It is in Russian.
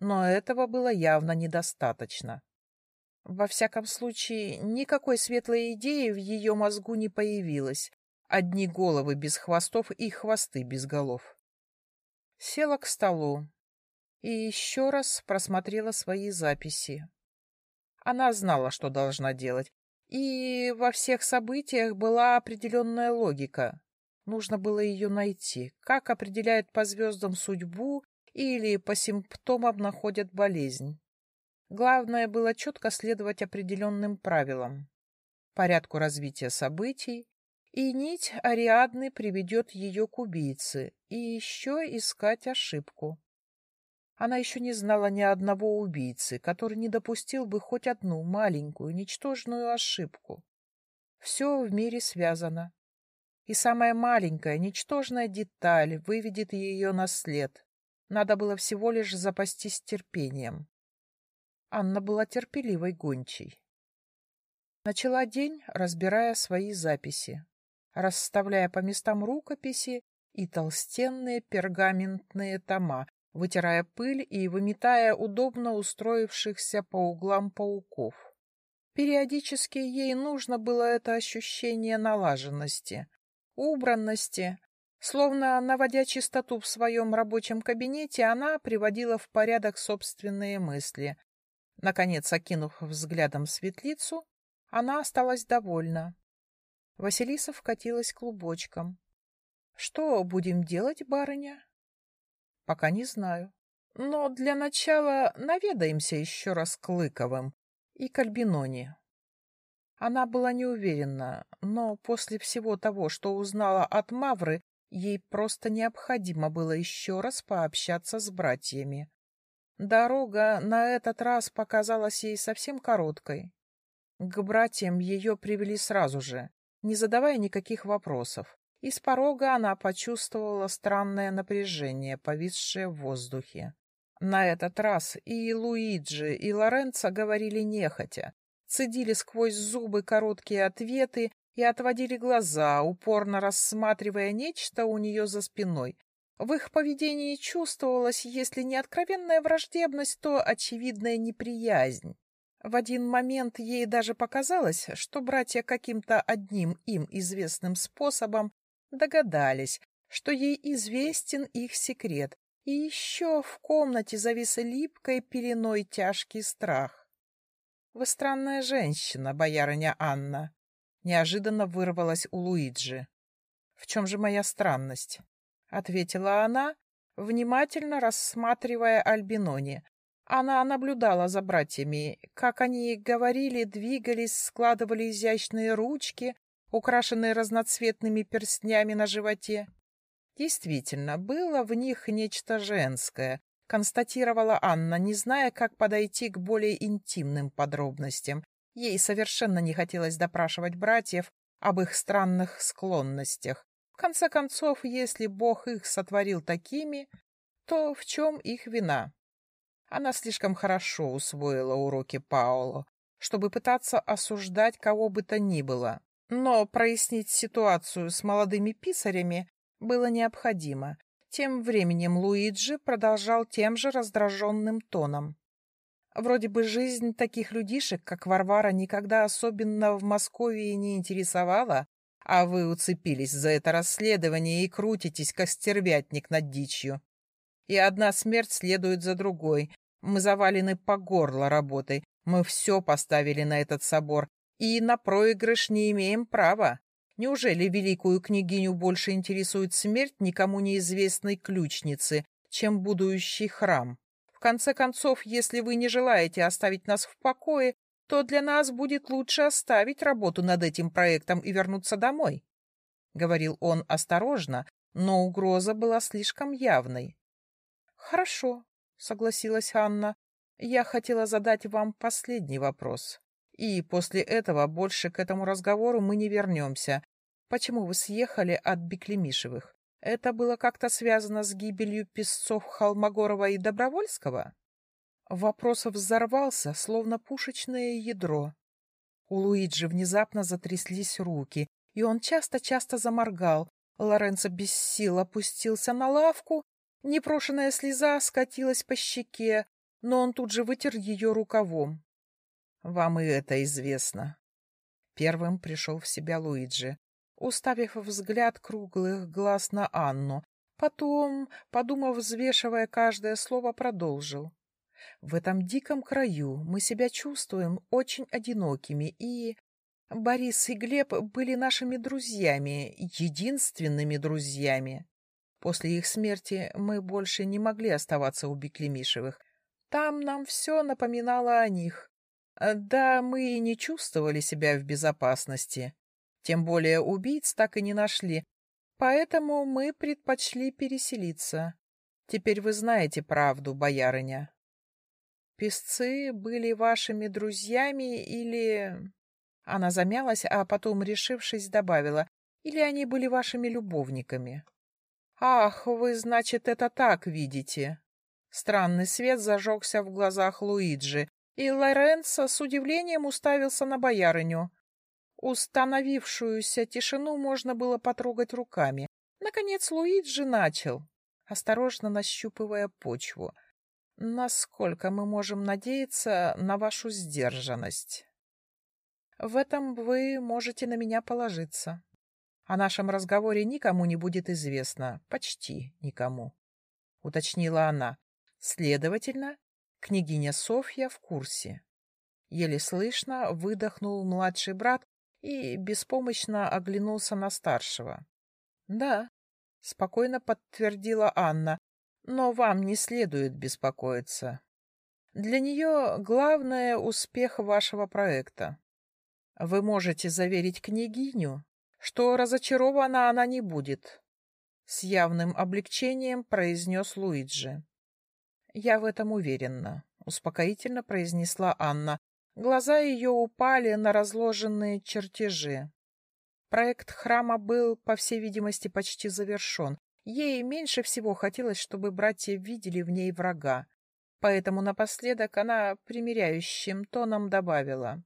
но этого было явно недостаточно. Во всяком случае, никакой светлой идеи в ее мозгу не появилось. Одни головы без хвостов и хвосты без голов. Села к столу и еще раз просмотрела свои записи. Она знала, что должна делать, и во всех событиях была определенная логика. Нужно было ее найти, как определяет по звездам судьбу или по симптомам находят болезнь. Главное было четко следовать определенным правилам, порядку развития событий, и нить Ариадны приведет ее к убийце, и еще искать ошибку. Она еще не знала ни одного убийцы, который не допустил бы хоть одну маленькую, ничтожную ошибку. Все в мире связано. И самая маленькая, ничтожная деталь выведет ее на след. Надо было всего лишь запастись терпением. Анна была терпеливой гончей. Начала день, разбирая свои записи, расставляя по местам рукописи и толстенные пергаментные тома, вытирая пыль и выметая удобно устроившихся по углам пауков. Периодически ей нужно было это ощущение налаженности, убранности. Словно наводя чистоту в своем рабочем кабинете, она приводила в порядок собственные мысли, Наконец, окинув взглядом светлицу, она осталась довольна. Василиса вкатилась клубочком. — Что будем делать, барыня? — Пока не знаю. Но для начала наведаемся еще раз к Лыковым и к Альбиноне. Она была не уверена, но после всего того, что узнала от Мавры, ей просто необходимо было еще раз пообщаться с братьями. Дорога на этот раз показалась ей совсем короткой. К братьям ее привели сразу же, не задавая никаких вопросов, и с порога она почувствовала странное напряжение, повисшее в воздухе. На этот раз и Луиджи, и Лоренцо говорили нехотя, цедили сквозь зубы короткие ответы и отводили глаза, упорно рассматривая нечто у нее за спиной, в их поведении чувствовалась, если не откровенная враждебность, то очевидная неприязнь. В один момент ей даже показалось, что братья каким-то одним им известным способом догадались, что ей известен их секрет, и еще в комнате завис липкой пеленой тяжкий страх. «Вы странная женщина, боярыня Анна», — неожиданно вырвалась у Луиджи. «В чем же моя странность?» — ответила она, внимательно рассматривая Альбинони. Она наблюдала за братьями, как они говорили, двигались, складывали изящные ручки, украшенные разноцветными перстнями на животе. Действительно, было в них нечто женское, констатировала Анна, не зная, как подойти к более интимным подробностям. Ей совершенно не хотелось допрашивать братьев об их странных склонностях конце концов, если Бог их сотворил такими, то в чем их вина? Она слишком хорошо усвоила уроки Паоло, чтобы пытаться осуждать кого бы то ни было. Но прояснить ситуацию с молодыми писарями было необходимо. Тем временем Луиджи продолжал тем же раздраженным тоном. Вроде бы жизнь таких людишек, как Варвара, никогда особенно в Москве не интересовала, а вы уцепились за это расследование и крутитесь, как стервятник над дичью. И одна смерть следует за другой. Мы завалены по горло работой. Мы все поставили на этот собор. И на проигрыш не имеем права. Неужели великую княгиню больше интересует смерть никому неизвестной ключницы, чем будущий храм? В конце концов, если вы не желаете оставить нас в покое, то для нас будет лучше оставить работу над этим проектом и вернуться домой. — говорил он осторожно, но угроза была слишком явной. — Хорошо, — согласилась Анна. — Я хотела задать вам последний вопрос. И после этого больше к этому разговору мы не вернемся. Почему вы съехали от Беклемишевых? Это было как-то связано с гибелью песцов Холмогорова и Добровольского? Вопрос взорвался, словно пушечное ядро. У Луиджи внезапно затряслись руки, и он часто-часто заморгал. Лоренцо без сил опустился на лавку, непрошенная слеза скатилась по щеке. но он тут же вытер ее рукавом. «Вам и это известно». Первым пришел в себя Луиджи, уставив взгляд круглых глаз на Анну. Потом, подумав, взвешивая каждое слово, продолжил. «В этом диком краю мы себя чувствуем очень одинокими и...» Борис и Глеб были нашими друзьями, единственными друзьями. После их смерти мы больше не могли оставаться у Беклемишевых. Там нам все напоминало о них. Да, мы и не чувствовали себя в безопасности. Тем более убийц так и не нашли. Поэтому мы предпочли переселиться. Теперь вы знаете правду, боярыня. Песцы были вашими друзьями или... Она замялась, а потом, решившись, добавила, или они были вашими любовниками. «Ах, вы, значит, это так видите!» Странный свет зажегся в глазах Луиджи, и Лоренцо с удивлением уставился на боярыню. Установившуюся тишину можно было потрогать руками. Наконец Луиджи начал, осторожно нащупывая почву. «Насколько мы можем надеяться на вашу сдержанность?» «В этом вы можете на меня положиться. О нашем разговоре никому не будет известно, почти никому», — уточнила она. «Следовательно, княгиня Софья в курсе». Еле слышно выдохнул младший брат и беспомощно оглянулся на старшего. «Да», — спокойно подтвердила Анна, — «но вам не следует беспокоиться. Для нее главное — успех вашего проекта. Вы можете заверить княгиню, что разочарована она не будет», — с явным облегчением произнес Луиджи. «Я в этом уверена», — успокоительно произнесла Анна, Глаза ее упали на разложенные чертежи. Проект храма был, по всей видимости, почти завершен. Ей меньше всего хотелось, чтобы братья видели в ней врага. Поэтому напоследок она примиряющим тоном добавила.